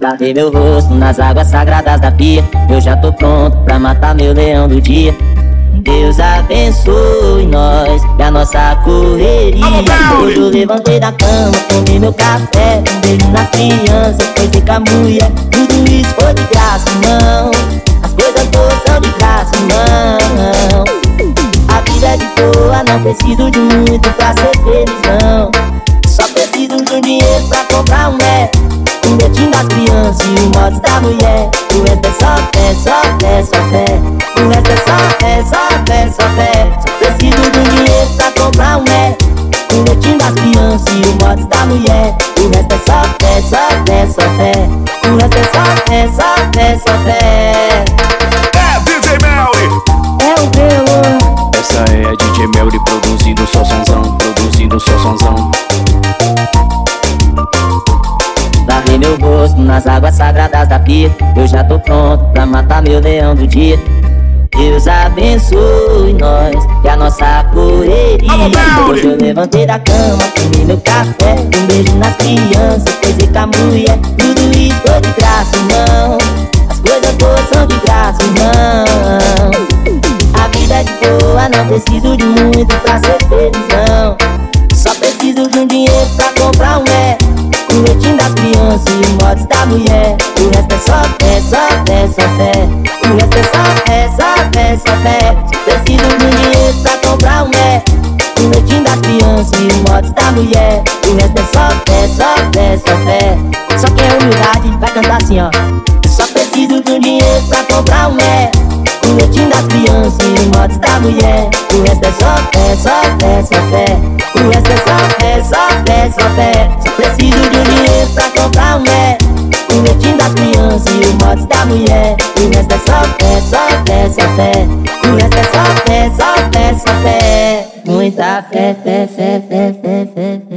Lavei meu rosto nas águas sagradas da pia. Eu já tô pronto pra matar meu leão do dia. Deus abençoe nós e a nossa correria. Hoje eu levantei da cama, tomei meu café, um beijo nas crianças, coisei com a mulher. Tudo isso foi de graça, não. As coisas boas são de graça, não. A vida é de boa, não preciso de muito pra ser feliz, Das crianças e o modo da mulher. O resto é só fé, só fé, só fé. O resto é só fé, só fé, só fé. Preciso de um dinheiro pra comprar um Mac. O netinho das crianças e o modo da mulher. O resto é só fé, só fé, só fé. O resto é só fé, só fé, só fé. Nas águas sagradas da pia. Eu já tô pronto pra matar meu leão do dia. Deus abençoe nós e a nossa correria. Hoje eu levantei da cama, tomei meu café, um beijo nas crianças, coisei com a mulher. Tudo isso foi de graça, não. As coisas boas são de graça, não. A vida é de boa, não preciso de muito pra ser feliz, não. Só preciso de um dinheiro pra crianças e o modos da mulher. O resto é só fé, só fé, só fé. O resto é só fé, só fé, só fé. Preciso de um dinheiro pra comprar um Mac. O leitinho das crianças e o modos da mulher. O resto é só fé, só fé, só fé. Só quem é humildade vai cantar assim, ó. Só preciso de um dinheiro pra comprar um Mac. O leitinho das crianças e o modos da mulher. O resto é só fé, só fé, só fé. O resto é só fé, só fé, só fé. Preciso de um dinheiro resto é só fé, só fé, só fé. O resto só fé, só fé, só fé. Muita fé, fé, fé, fé, fé, fé.